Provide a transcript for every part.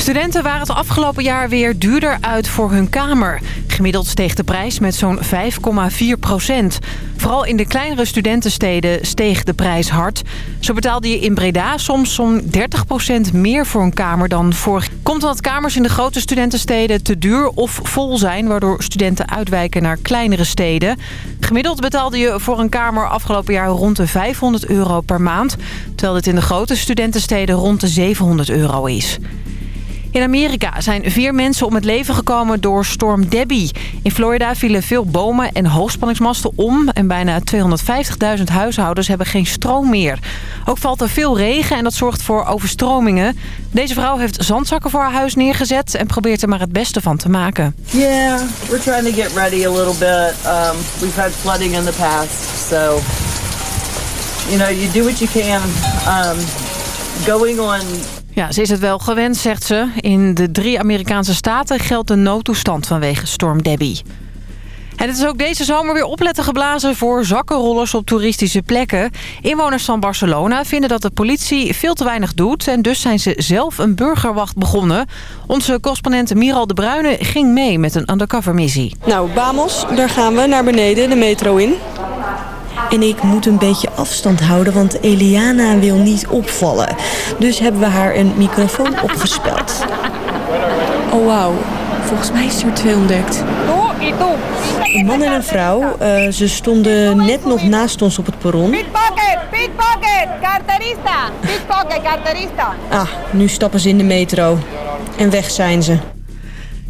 Studenten waren het afgelopen jaar weer duurder uit voor hun kamer. Gemiddeld steeg de prijs met zo'n 5,4 procent. Vooral in de kleinere studentensteden steeg de prijs hard. Zo betaalde je in Breda soms zo'n 30 procent meer voor een kamer dan vorig. Komt omdat kamers in de grote studentensteden te duur of vol zijn... waardoor studenten uitwijken naar kleinere steden. Gemiddeld betaalde je voor een kamer afgelopen jaar rond de 500 euro per maand... terwijl dit in de grote studentensteden rond de 700 euro is. In Amerika zijn vier mensen om het leven gekomen door storm Debbie. In Florida vielen veel bomen en hoogspanningsmasten om... en bijna 250.000 huishoudens hebben geen stroom meer. Ook valt er veel regen en dat zorgt voor overstromingen. Deze vrouw heeft zandzakken voor haar huis neergezet... en probeert er maar het beste van te maken. Yeah, we're trying to get ready a little bit. Um, we've had flooding in the past, so... You know, you do what you can. Um, going on ja, ze is het wel gewend, zegt ze. In de drie Amerikaanse staten geldt de noodtoestand vanwege storm Debbie. En het is ook deze zomer weer opletten geblazen voor zakkenrollers op toeristische plekken. Inwoners van Barcelona vinden dat de politie veel te weinig doet... en dus zijn ze zelf een burgerwacht begonnen. Onze correspondent Miral de Bruyne ging mee met een undercover missie. Nou, Bamos, daar gaan we naar beneden, de metro in. En ik moet een beetje afstand houden, want Eliana wil niet opvallen. Dus hebben we haar een microfoon opgespeld. Oh, wauw. Volgens mij is er twee ontdekt. Een man en een vrouw. Uh, ze stonden net nog naast ons op het perron. Pickpocket, pickpocket, carterista. Pickpocket, carterista. Ah, nu stappen ze in de metro. En weg zijn ze.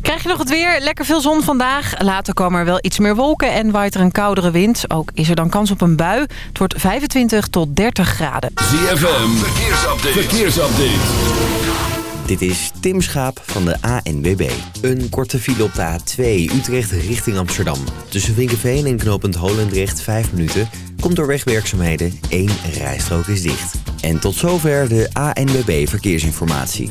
Krijg je nog het weer? Lekker veel zon vandaag. Later komen er wel iets meer wolken en waait er een koudere wind. Ook is er dan kans op een bui. Het wordt 25 tot 30 graden. ZFM, verkeersupdate. verkeersupdate. Dit is Tim Schaap van de ANWB. Een korte file op de A2 Utrecht richting Amsterdam. Tussen Vinkenveen en knooppunt Holendrecht 5 minuten. Komt door wegwerkzaamheden. één rijstrook is dicht. En tot zover de ANWB Verkeersinformatie.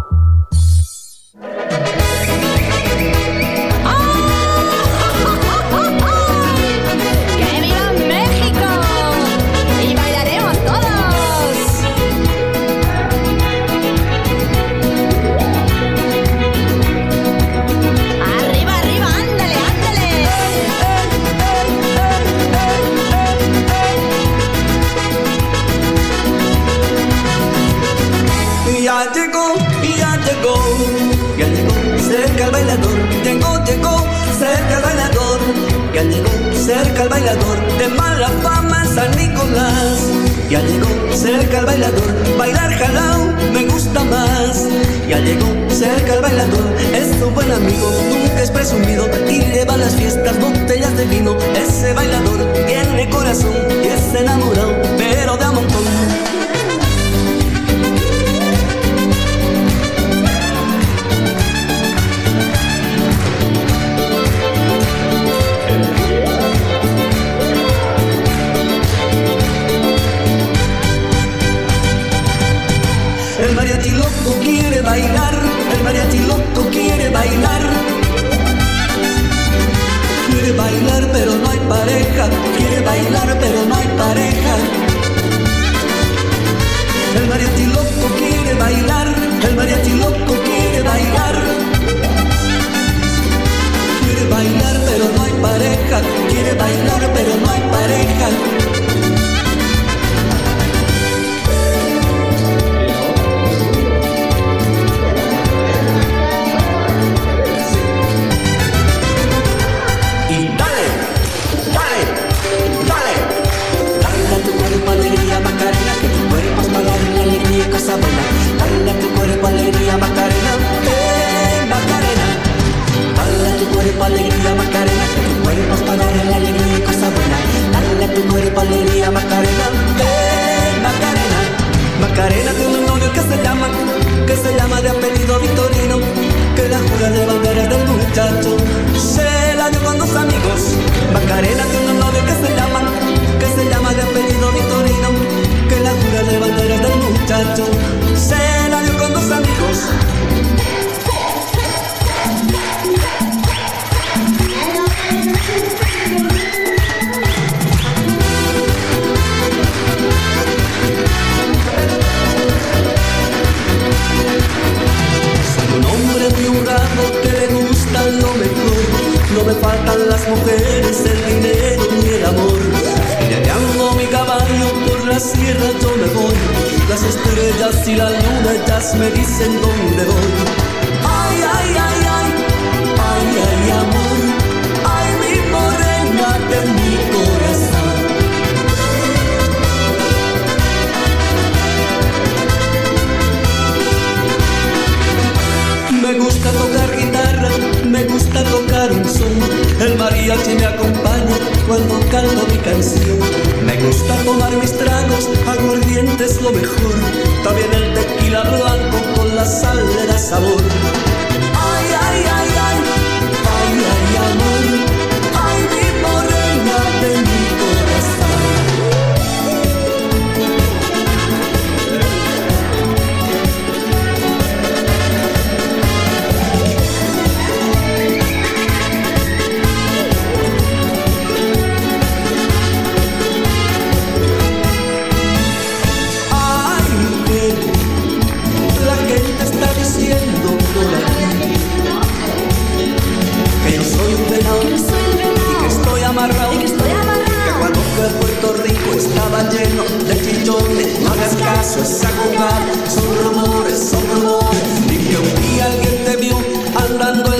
caballero de Quijote, no hagas caso, es acogar, son rumores, son rumores, y que un día alguien te vio andando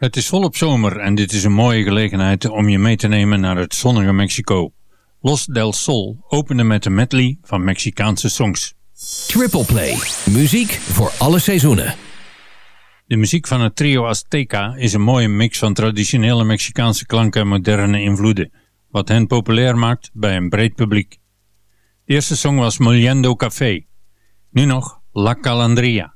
Het is volop zomer en dit is een mooie gelegenheid om je mee te nemen naar het zonnige Mexico. Los del Sol opende met een medley van Mexicaanse songs. Triple Play. Muziek voor alle seizoenen. De muziek van het trio Azteca is een mooie mix van traditionele Mexicaanse klanken en moderne invloeden, wat hen populair maakt bij een breed publiek. De eerste song was Moliendo Café, nu nog La Calandria.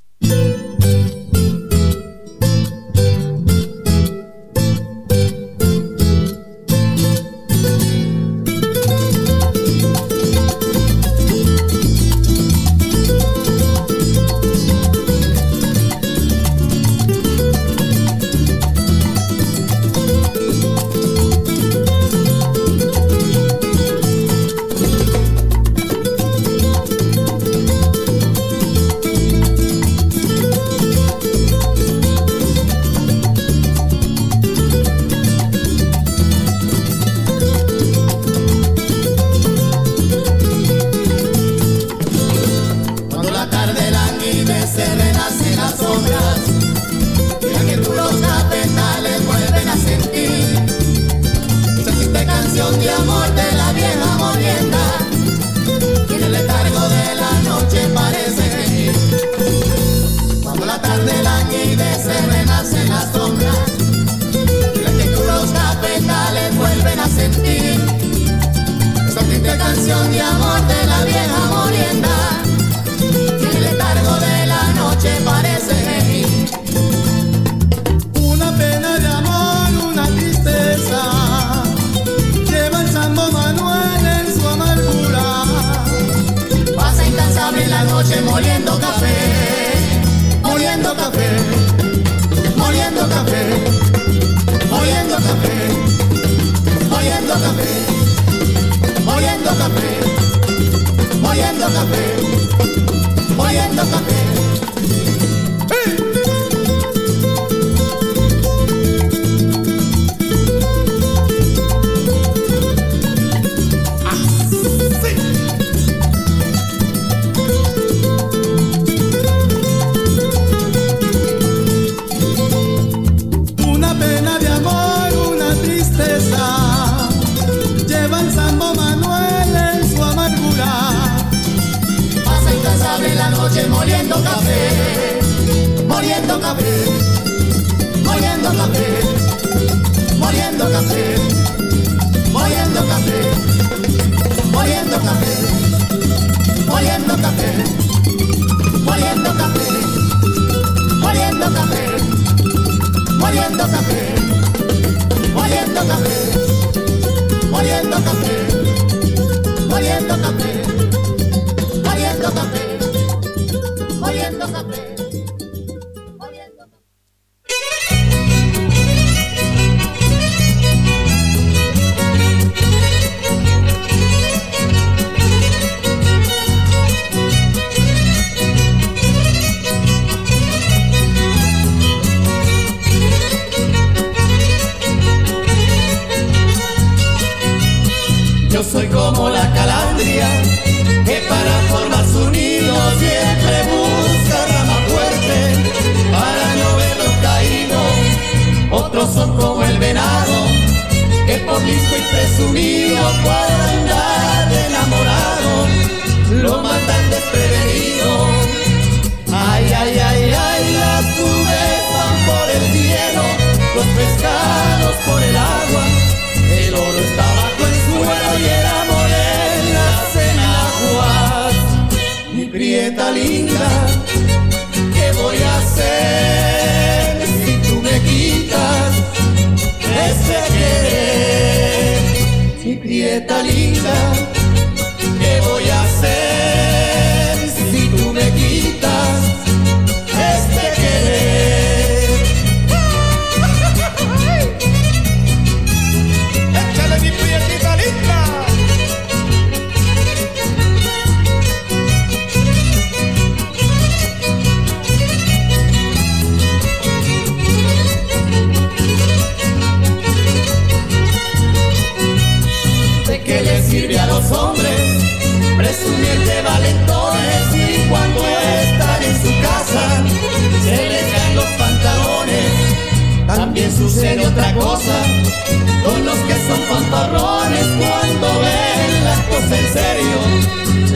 Cuando ven las cosas en serio,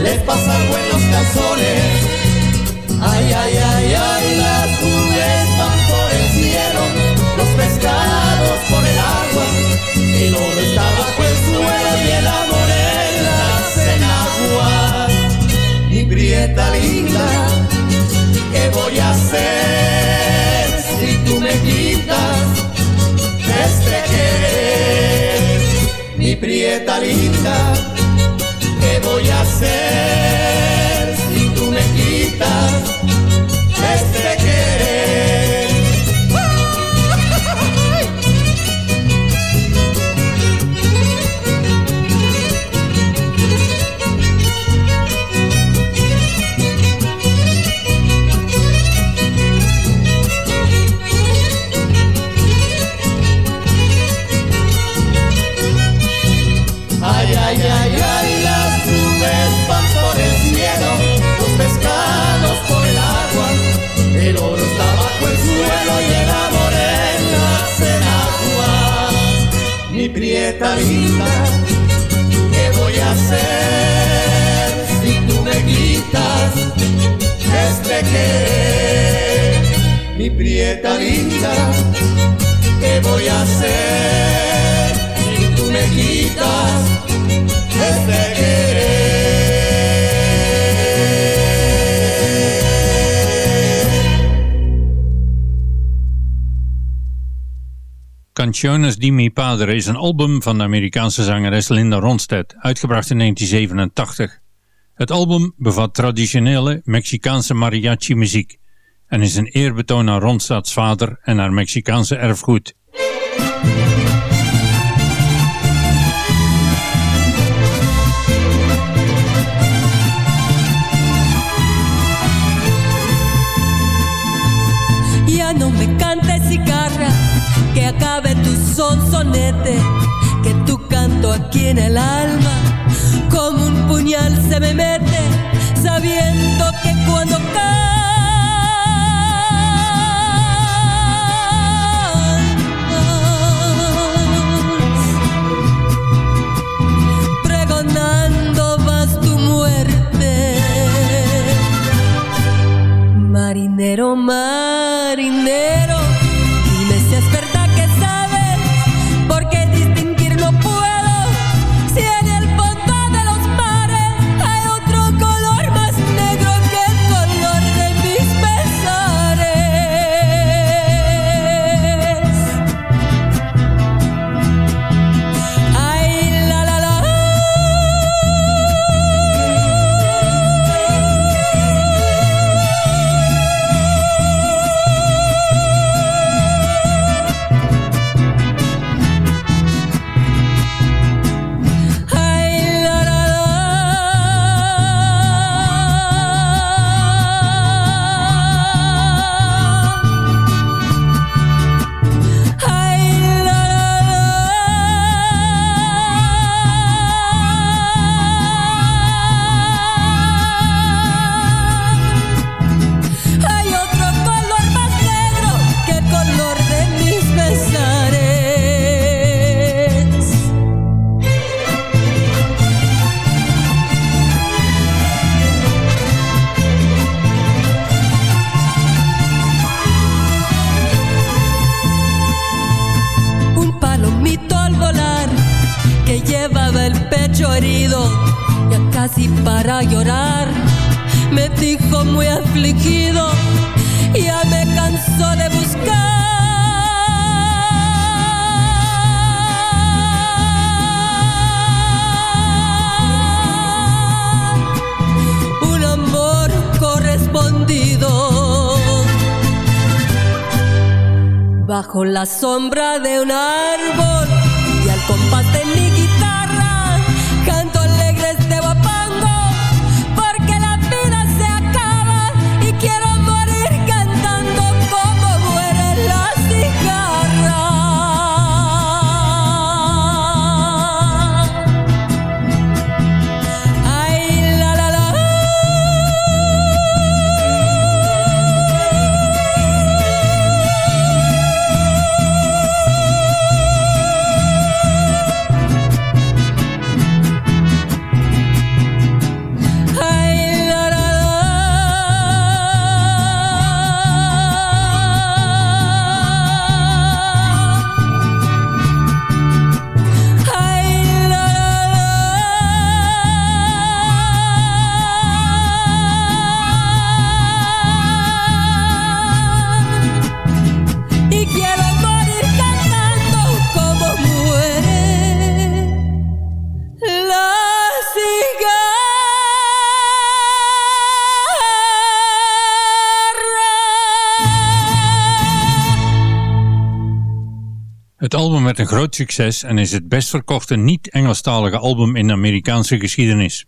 les pasa los calzones. Ay, ay, ay, ay, las nubes van por el cielo, los pescados por el agua, el oro está bajo el suelo y el amor en las enaguas. Mi prieta linda, ¿qué voy a hacer si tú me quitas este querer? Prieta linda, ¿qué voy a hacer si tú me quitas este Mi prieta linda, ¿qué voy a hacer? Si me quitas este Canciones di mi padre is een album van de Amerikaanse zangeres Linda Ronstadt, uitgebracht in 1987. Het album bevat traditionele Mexicaanse mariachi muziek en is een eerbetoon aan Ronstadts vader en haar Mexicaanse erfgoed. Ya no me cantes cigarra, que acabe tu sonsonete, que tu canto aquí en el alma, se me mete, sabiendo que cuando caes, pregonando vas tu muerte. Marinero, marinero. la sombra de una Het album werd een groot succes en is het best verkochte niet-Engelstalige album in de Amerikaanse geschiedenis.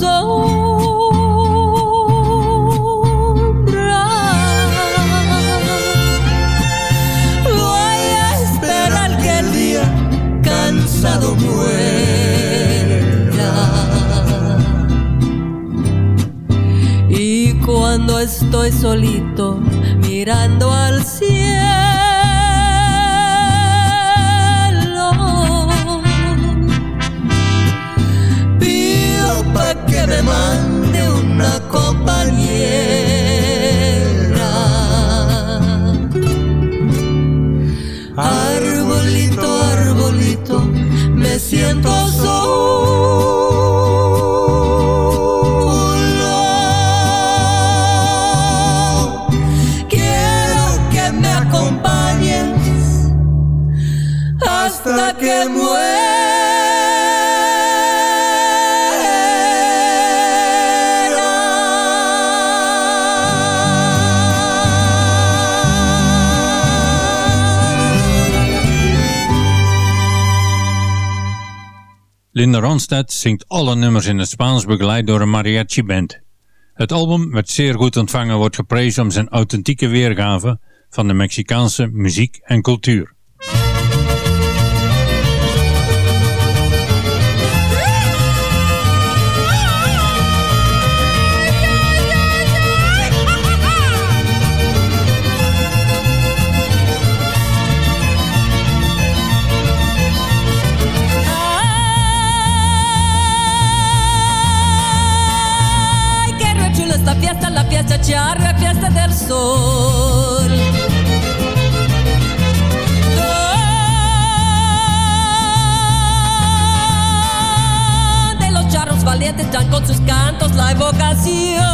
sombra. Voy a esperar que el día cansado muera. Y cuando estoy solito mirando a Linda Ronstadt zingt alle nummers in het Spaans begeleid door een mariachi band. Het album werd zeer goed ontvangen wordt geprezen om zijn authentieke weergave van de Mexicaanse muziek en cultuur. Fiesta, charra, fiesta del sol. Donde los charros valientes dan con sus cantos la evocación.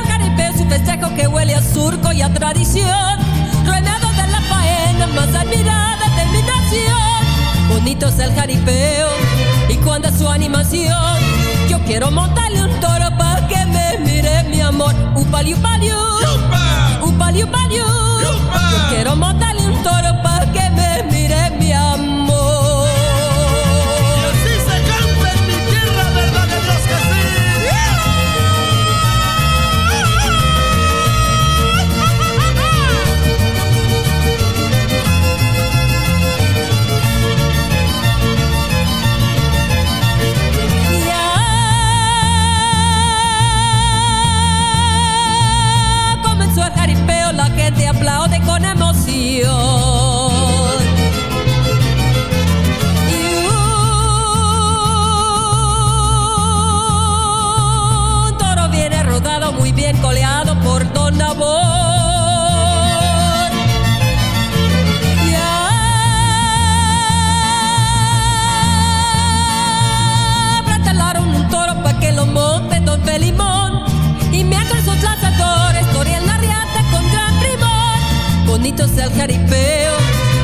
El jaripeo es un festejo que huele a surco y a tradición. Ruedados de la faena más admirada de mi nación. Bonito es el jaripeo y cuando es su animación. Yo quiero montarle un toro para que me mire mi amor. Upali, upali, upali, upali. Yo quiero montarle un toro para que me mire Bonito es el jaripeo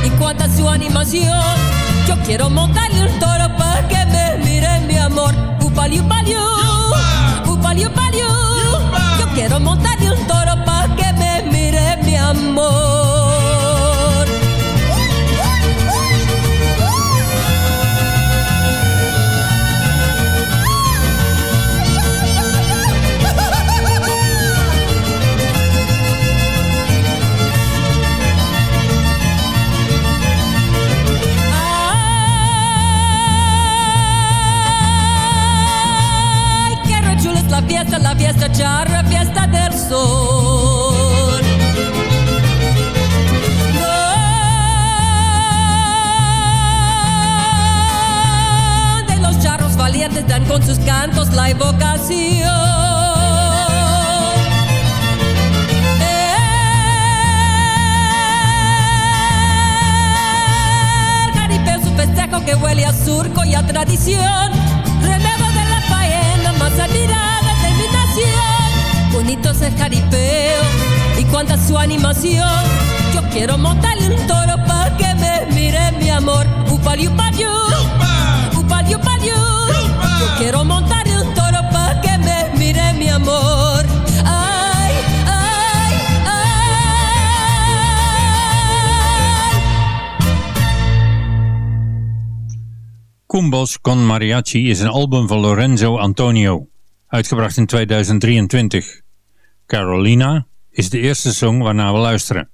y cuánta su animación. Yo quiero montarle un toro pa' que me mire mi amor. Upali, upali, upali, upali. Yo quiero montarle un toro pa' que me mire mi amor. Mariachi is een album van Lorenzo Antonio, uitgebracht in 2023. Carolina is de eerste song waarna we luisteren.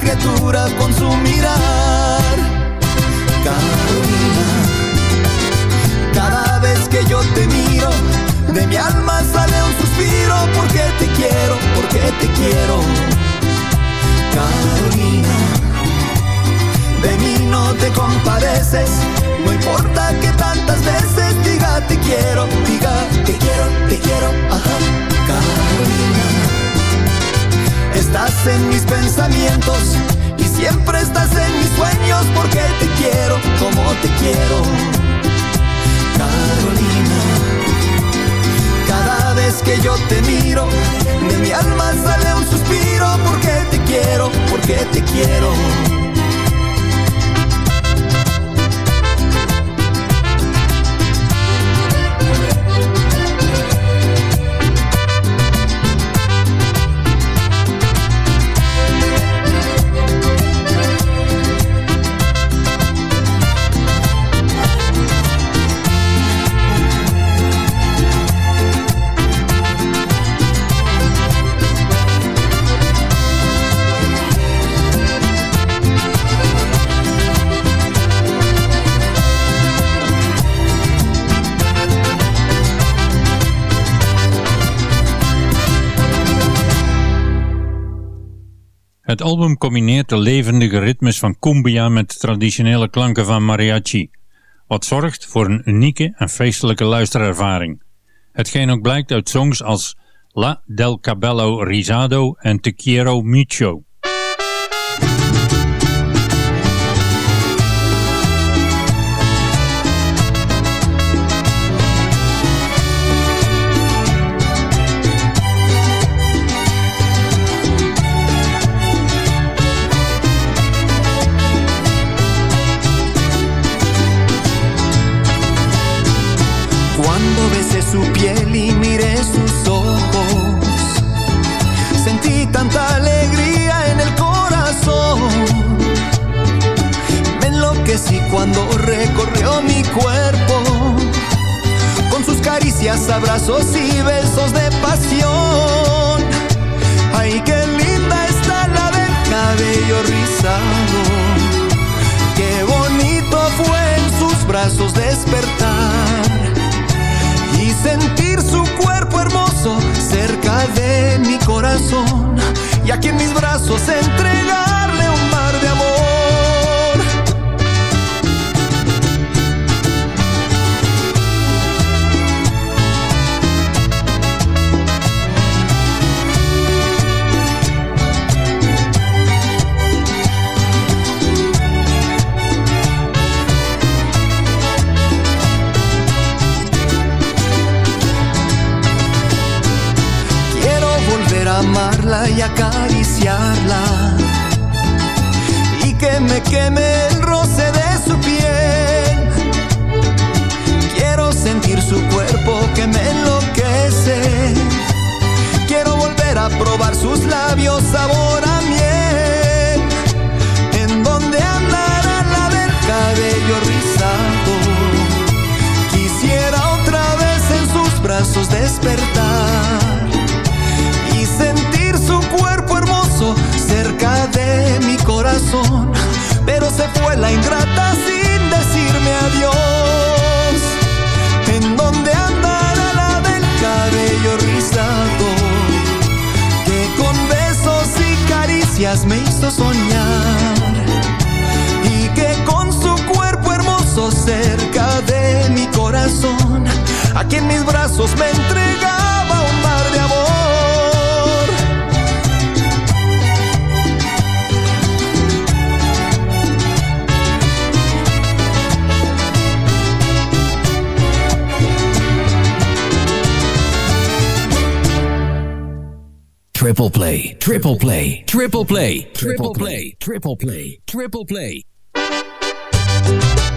criatura con su mirar. Carolina, cada vez que yo te miro, de mi alma sale un suspiro porque te quiero, porque te quiero. Carolina, de mí no te compadeces, no importa que tantas veces diga te quiero, diga te quiero, te quiero, ajá. Carolina estás en mis pensamientos y siempre estás en mis sueños porque te quiero como te quiero. Carolina, cada vez que yo te miro, de mi alma sale un suspiro porque te quiero, porque te quiero. Het album combineert de levendige ritmes van cumbia met traditionele klanken van mariachi, wat zorgt voor een unieke en feestelijke luisterervaring. Hetgeen ook blijkt uit songs als La del Cabello Rizado en Te Quiero Mucho. despertar y sentir su cuerpo hermoso cerca de mi corazón. Pero se fue la ingrata sin decirme adiós. ¿En dónde andará la del cabello rizado? Que con besos y caricias me hizo soñar y que con su cuerpo hermoso cerca de mi corazón a quien mis brazos me entregaba un mar de Triple play, triple play, triple play, triple play, triple play, triple play. Triple play.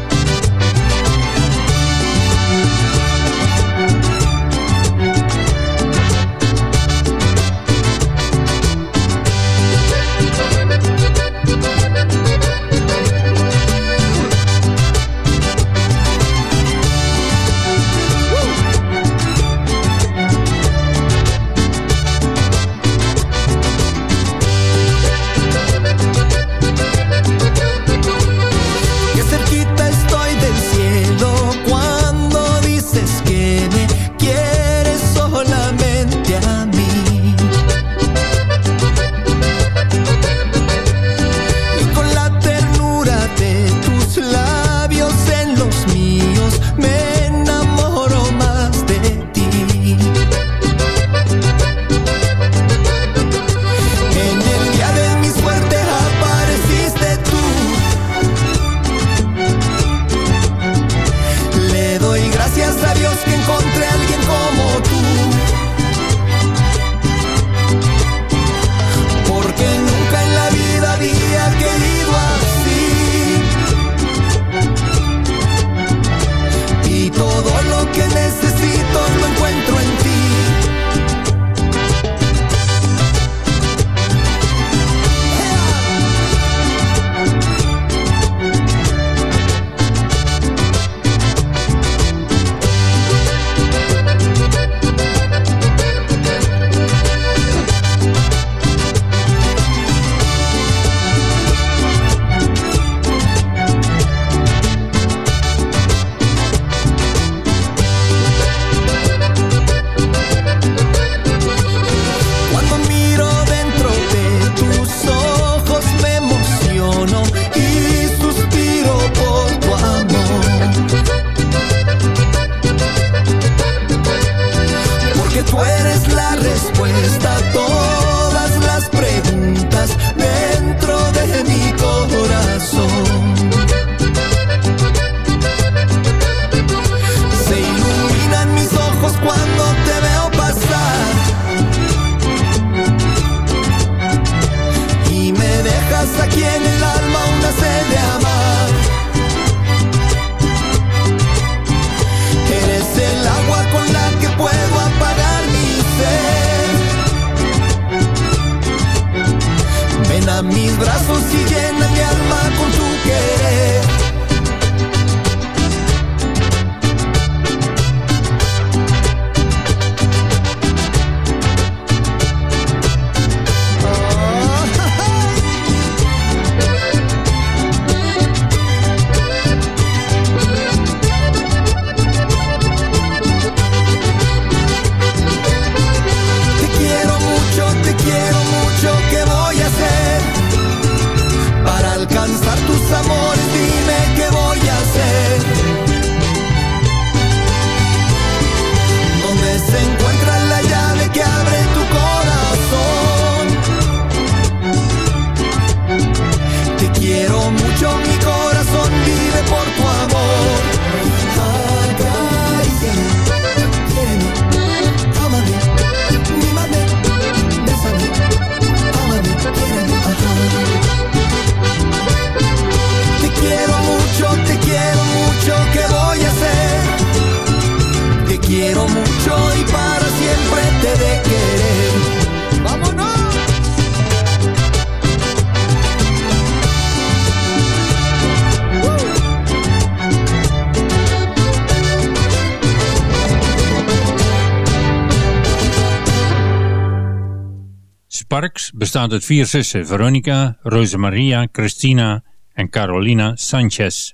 Bestaat uit vier zussen Veronica, Rosemaria, Christina en Carolina Sanchez.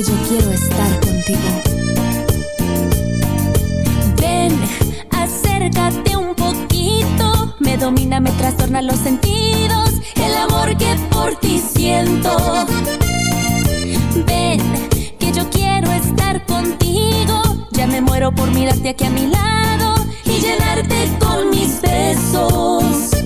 Que yo quiero estar contigo. Ven, acércate un poquito. Me domina, me trastorna los sentidos. El amor que por ti siento. Ven, que yo quiero estar contigo. Ya me muero por mirarte aquí a mi lado y llenarte con mis besos.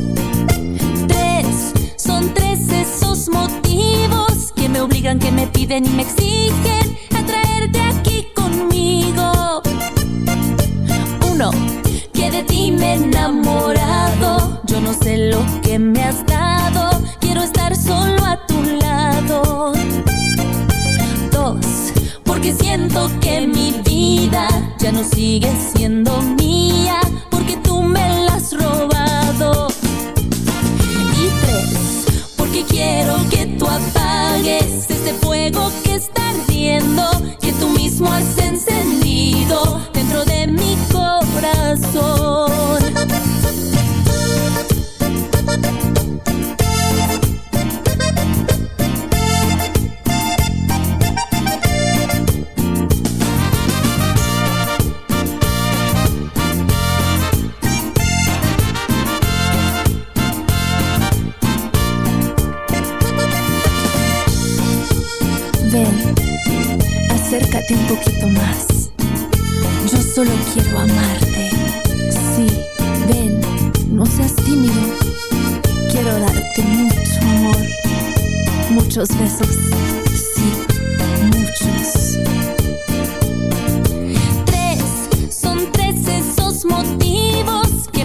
Que me piden y me exigen a traerte aquí conmigo. Uno, que de ti me he enamorado. Yo no sé lo que me has dado. Quiero estar solo a tu lado. Dos, porque siento que mi vida ya no sigue siendo mía.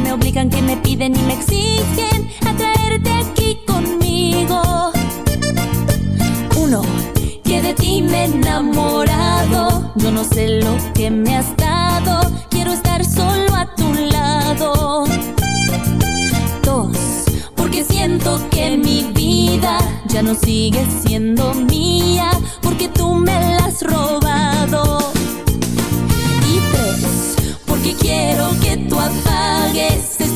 Me obligan, que me piden y me exigen a traerte aquí conmigo. Uno, que de ti me he enamorado. Yo no sé lo que me has dado. Quiero estar solo a tu lado. Dos, porque siento que mi vida ya no sigue siendo mía.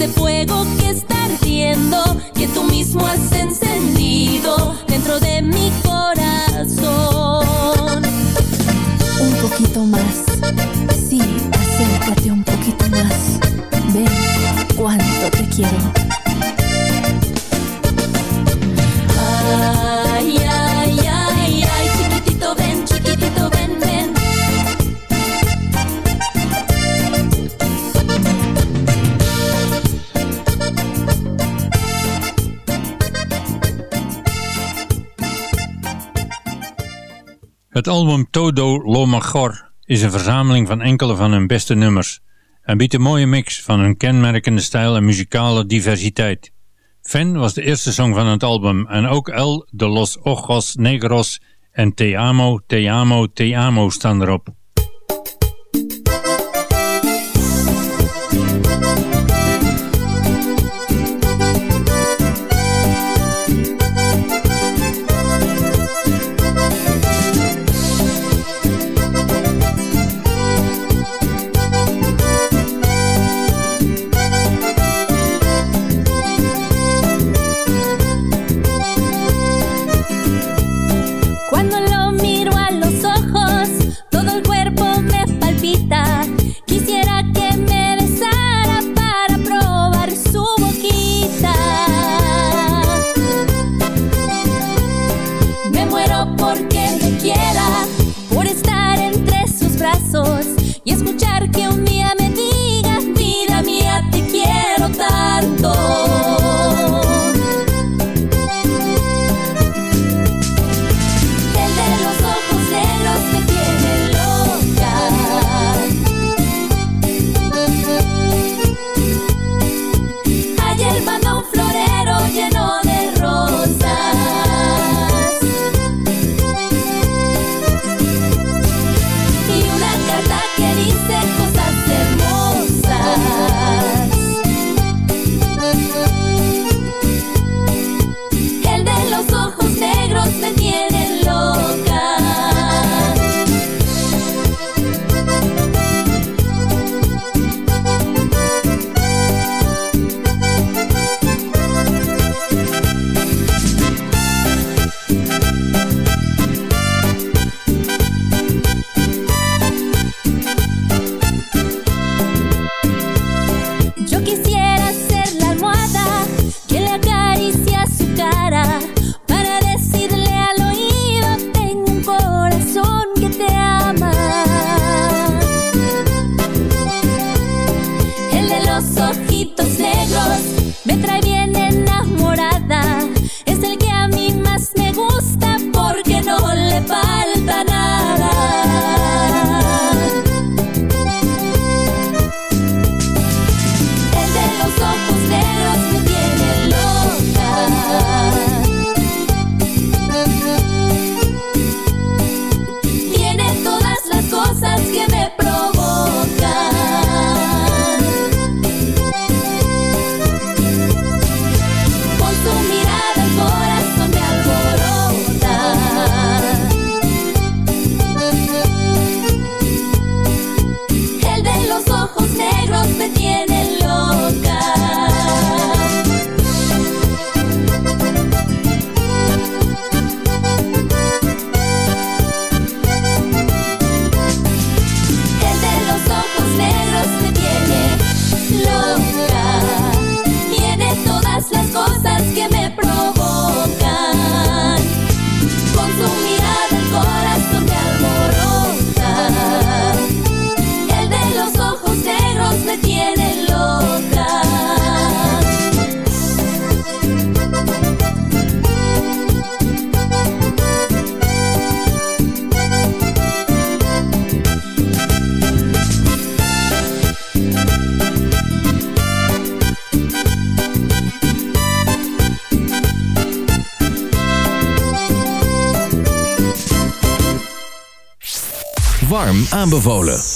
Fuego que está ardiendo, que tú mismo has encendido dentro de mi corazón. Un poquito más, sí, acércate un poquito más. Ven, cuánto te quiero. Het album Todo Lo Mejor is een verzameling van enkele van hun beste nummers en biedt een mooie mix van hun kenmerkende stijl en muzikale diversiteit. Fan was de eerste song van het album en ook El de los Ojos Negros en Te Amo, Te Amo, Te Amo staan erop. Aanbevolen.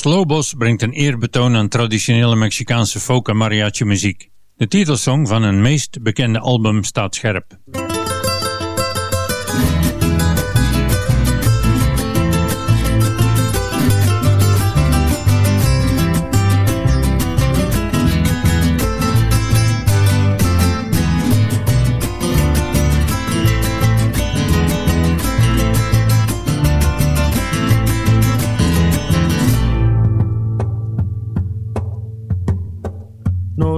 Los Lobos brengt een eerbetoon aan traditionele Mexicaanse folk en mariachi muziek. De titelsong van hun meest bekende album staat scherp.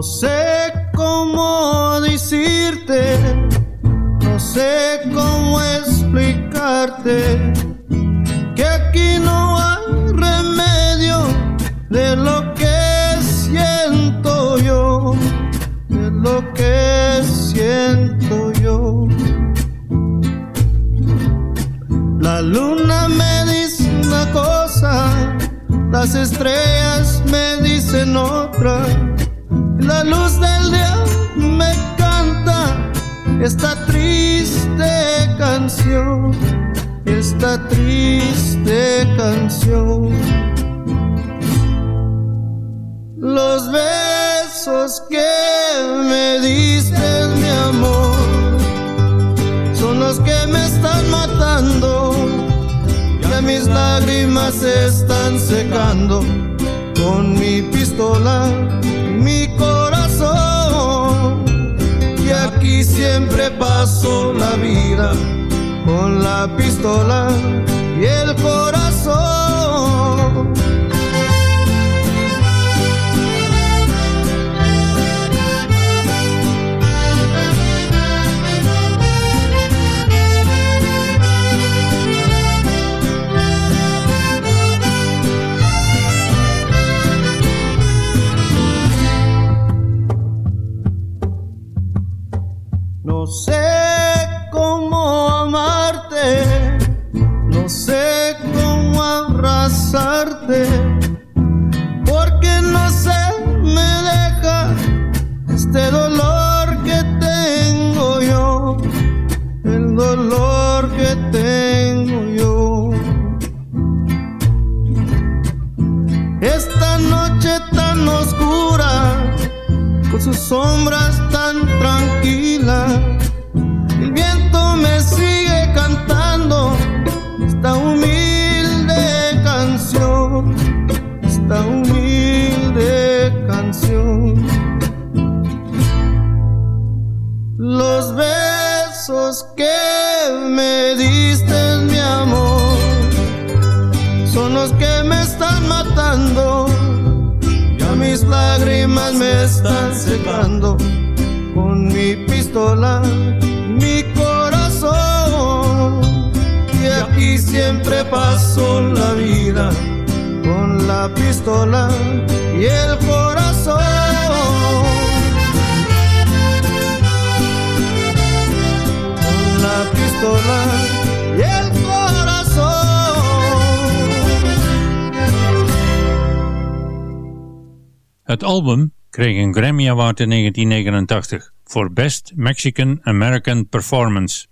No sé cómo decirte, no sé cómo explicarte que aquí no hay remedio de lo que siento yo, de lo que siento yo. La luna me dice una cosa, las estrellas me dicen otra la luz del día me canta esta triste canción, esta triste canción. Los besos que me diste, mi amor, son los que me están matando. Ya mis lágrimas se están secando con mi pistola mi corazón. Aquí siempre paso la vida con la pistola y el corazón. Sé cómo amarte, no sé cómo abrazarte, porque no se me deja este dolor que tengo yo, el dolor que tengo yo. Esta noche tan oscura, con sus sombras tan tranquilas, esta humilde canción, esta humilde canción. Los besos que me diste, mi amor, son los que me están matando. Ya mis lágrimas me están secando con mi pistola, siempre paso la vida con la pistola y el corazón. Con la pistola y el corazón. Het album kreeg een Grammy Award in 1989 voor Best Mexican American Performance.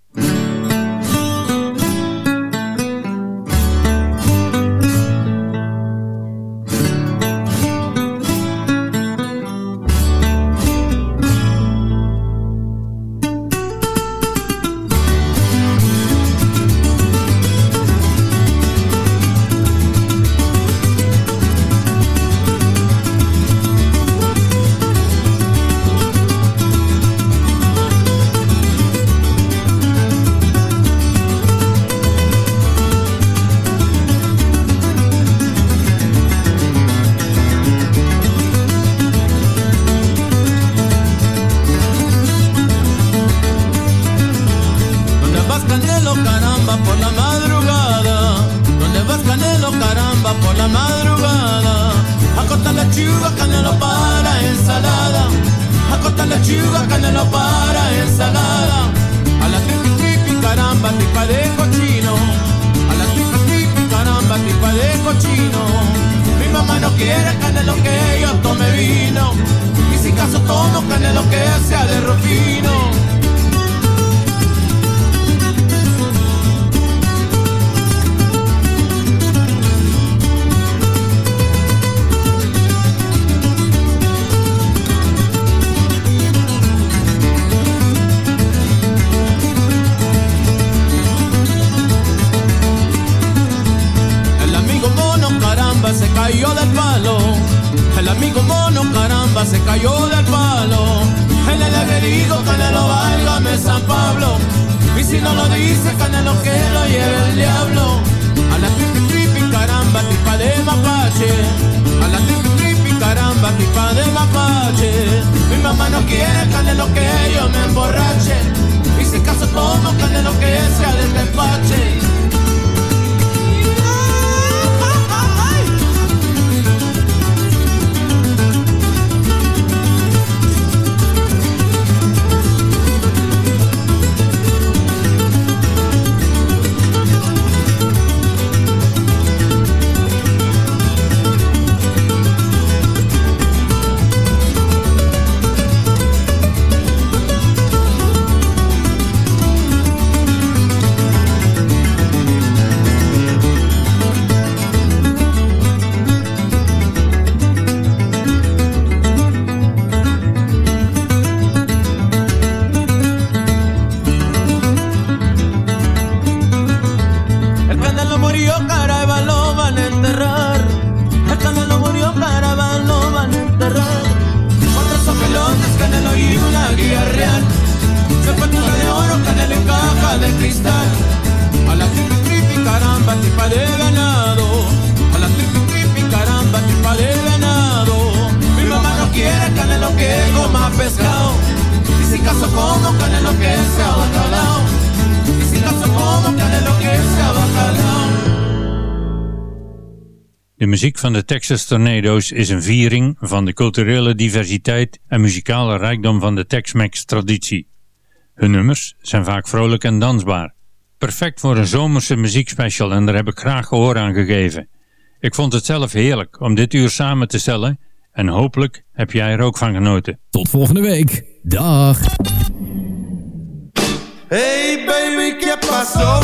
Que sea de Rufino. Caramba, tipa de ganado. A la tripi tripi, caramba, tipa de ganado. Mi mamá no quiere Canelo que coma pescado. Y si caso como Canelo que sea bacalao. Y si caso como Canelo que sea bacalao. De muziek van de Texas Tornadoes is een viering van de culturele diversiteit en muzikale rijkdom van de Tex-Mex traditie. Hun nummers zijn vaak vrolijk en dansbaar. Perfect voor een zomerse muziekspecial en daar heb ik graag gehoor aan gegeven. Ik vond het zelf heerlijk om dit uur samen te stellen en hopelijk heb jij er ook van genoten. Tot volgende week. Dag. Hey baby, ¿qué pasó?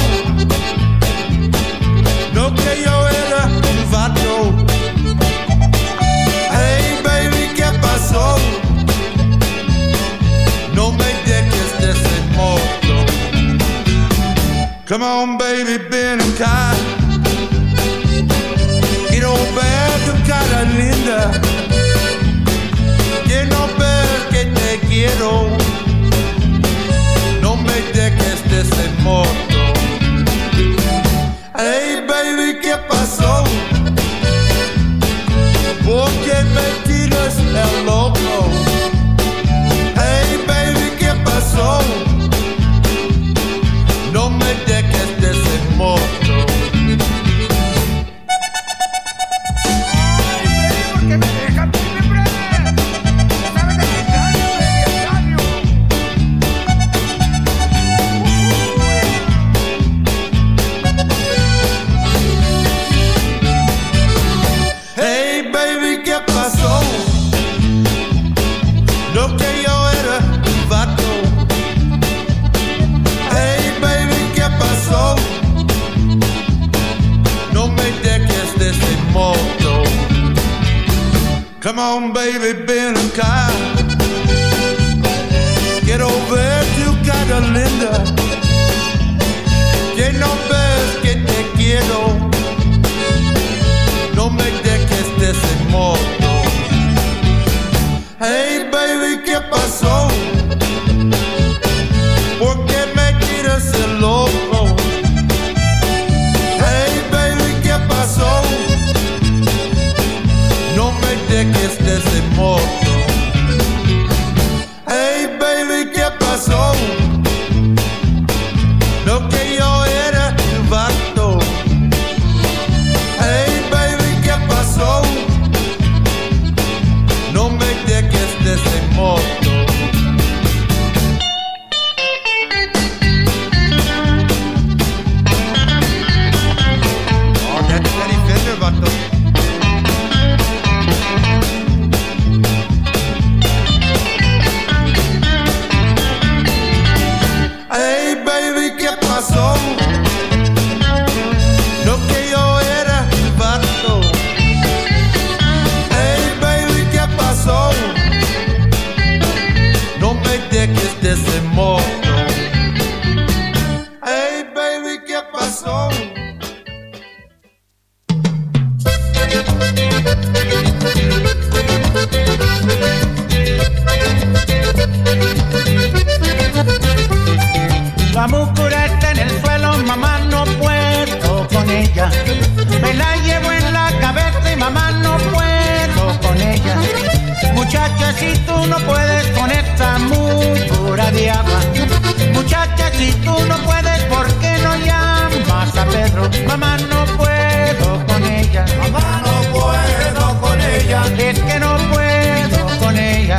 No que yo Come on baby, ven acá. Quiero ver tu cara linda. Quiero ver que te quiero. No me dejes de ese. Baby, ella. Me la llevo en la cabeza y mamá, no puedo con ella. Muchacha, si tú no puedes con esta mucura de agua. Muchacha, si tú no puedes, ¿por qué no llamas a Pedro? Mamá, no puedo con ella. Mamá, no puedo con ella. Es que no puedo con ella.